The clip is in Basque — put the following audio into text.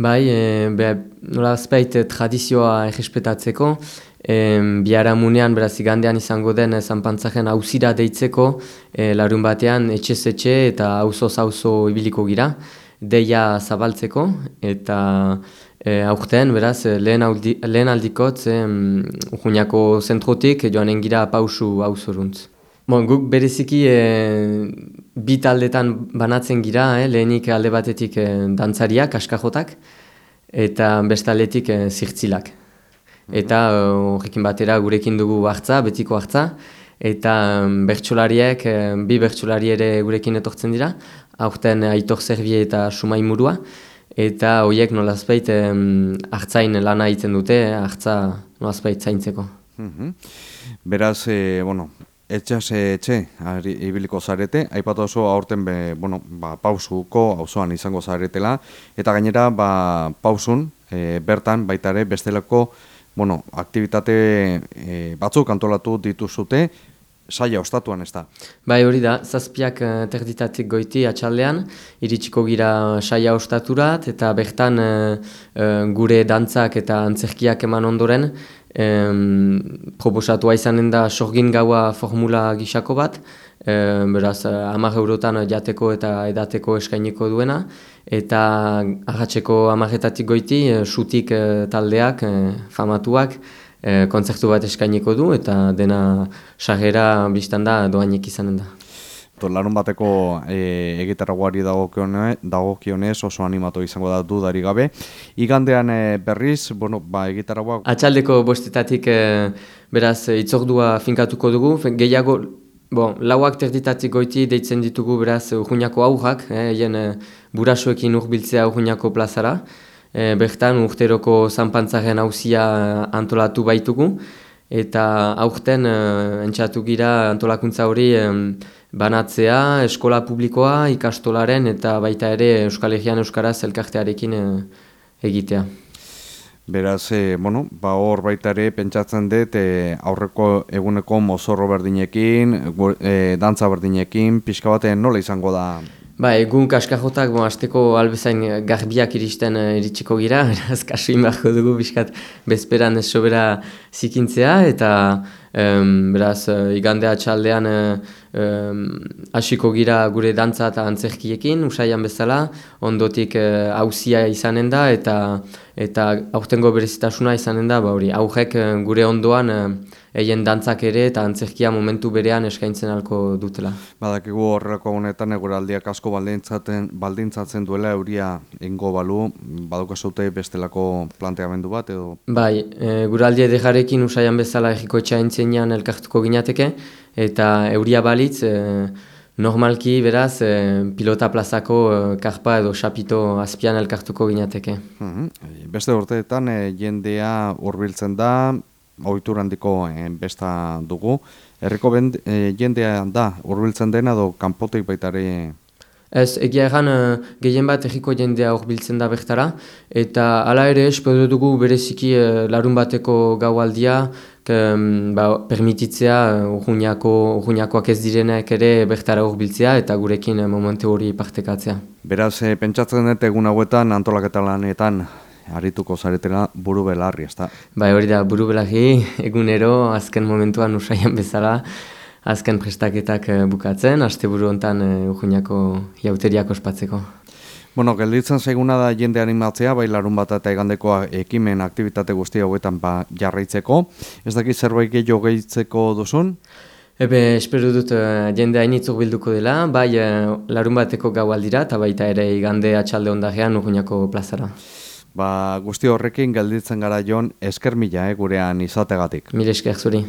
Bai, e, be, nola azpeit tradizioa egespetatzeko, e, biara munean, beraz igandean izango den zanpantzaren hausira deitzeko, e, larun batean etxez etxe eta auzo auzo ibiliko gira, deia zabaltzeko, eta e, aurten, beraz, lehen, aldi, lehen aldikot, e, ujuniako zentrotik joanen gira pausu auzoruntz. Bon, guk bereziki e, bi taldetan banatzen gira, eh, lehenik alde batetik e, dantzariak, askajotak, eta bestaldetik e, zirtzilak. Mhm. Eta horrekin batera gurekin dugu hartza, betiko hartza, eta bertsolariek, bi bertsolari ere gurekin etortzen dira, aurten aitor zerbie eta sumai murua, eta horiek nolazpeit e, hartzain lana egiten dute, hartza nolazpeit zaintzeko. Mm Beraz, e, bueno, etxas etxe ibiliko zarete, aipatu oso aurten be, bueno, ba, pausuko auzoan izango zaretela, eta gainera ba, pausun e, bertan baitare bestelako bueno, aktivitate e, batzuk antolatu dituzute, saia ostatuan ez da. Bai hori da, zazpiak uh, terditatik goiti atxaldean, iritsiko gira saia ostaturat, eta bertan gure dantzak eta antzerkiak eman ondoren, um, proposatua izanen da sorgin gaua formula gisako bat, um, beraz, hamar eurotan jateko eta edateko eskainiko duena, eta ahatzeko hamaretatik goiti, sutik taldeak, famatuak, e, kontzertu bat eskainiko du. Eta dena sagera biztan da doainek izanen da. Larun bateko e, egitarragoari dagokionez oso animatu izango da dudari gabe. Igandean e, berriz, bueno, ba, egitarragoa... Atxaldeko bostetatik e, beraz itzordua finkatuko dugu, gehiago Bon, lauak terditatik goiti deitzen ditugu beraz urhuñako aurrak, eh, e, burasoekin urbiltzea urhuñako plazara. E, bertan urteroko zanpantzaren hauzia antolatu baitugu, eta aurten e, entxatu gira antolakuntza hori e, banatzea eskola publikoa ikastolaren eta baita ere Euskal Herrian Euskaraz elkartearekin e, egitea. Beraz, e, bueno, ba hor baita ere pentsatzen dut e, aurreko eguneko mozorro berdinekin, e, dantza berdinekin, pixka batean nola izango da Ba, egun kaskajotak, bon, azteko albezain garbiak iristen iritsiko gira, eraz kasu inbarko dugu biskat bezperan sobera zikintzea, eta um, beraz, uh, igandea txaldean um, hasiko gira gure dantza eta antzerkiekin, usaian bezala, ondotik hauzia uh, izanen da, eta eta aurtengo berezitasuna izanen da, ba, hori, aurrek gure ondoan eien dantzak ere eta antzerkia momentu berean eskaintzen alko dutela. Badakigu horrelako honetan eguraldiak asko baldintzaten, baldintzatzen duela euria ingo balu, baduka zaute bestelako planteamendu bat edo? Bai, e, guraldi edejarekin usaian bezala egiko etxaintzenean elkartuko ginateke eta euria balitz e, Normalki, beraz, e, pilota plazako e, karpa edo xapito azpian elkartuko ginateke. Mhm. Beste urteetan, e, jendea hurbiltzen da, ohitur handiko eh, besta dugu. Herriko e, jendea da, urbiltzen dena, do kanpotik baitare... Ez, egia egan uh, gehien bat erriko jendea urbiltzen da bertara, eta hala ere espero dugu bereziki uh, larun bateko gaualdia, um, ba, permititzea urguñakoak ez direnak ere bertara urbiltzea eta gurekin momentu hori partekatzea. Beraz, pentsatzen dut egun hauetan antolaketa lanetan harituko zaretela buru belarri, ez da? Bai, hori da, buru belarri, egunero, azken momentuan usaian bezala, azken prestaketak eh, bukatzen, aste buru hontan uh, jauteriak ospatzeko. Bueno, gelditzen zaiguna da jende animatzea, bai larun bat eta egandekoa ekimen aktivitate guztia hauetan ba jarraitzeko. Ez dakit zerbait gehiago gehitzeko duzun? Ebe, espero dut uh, jende hainitzuk bilduko dela, bai uh, larun bateko gau aldira, eta baita ere igande atxalde ondarean urguñako plazara. Ba, guzti horrekin gelditzen gara jon esker mila, eh, gurean izategatik. Mil esker zuri.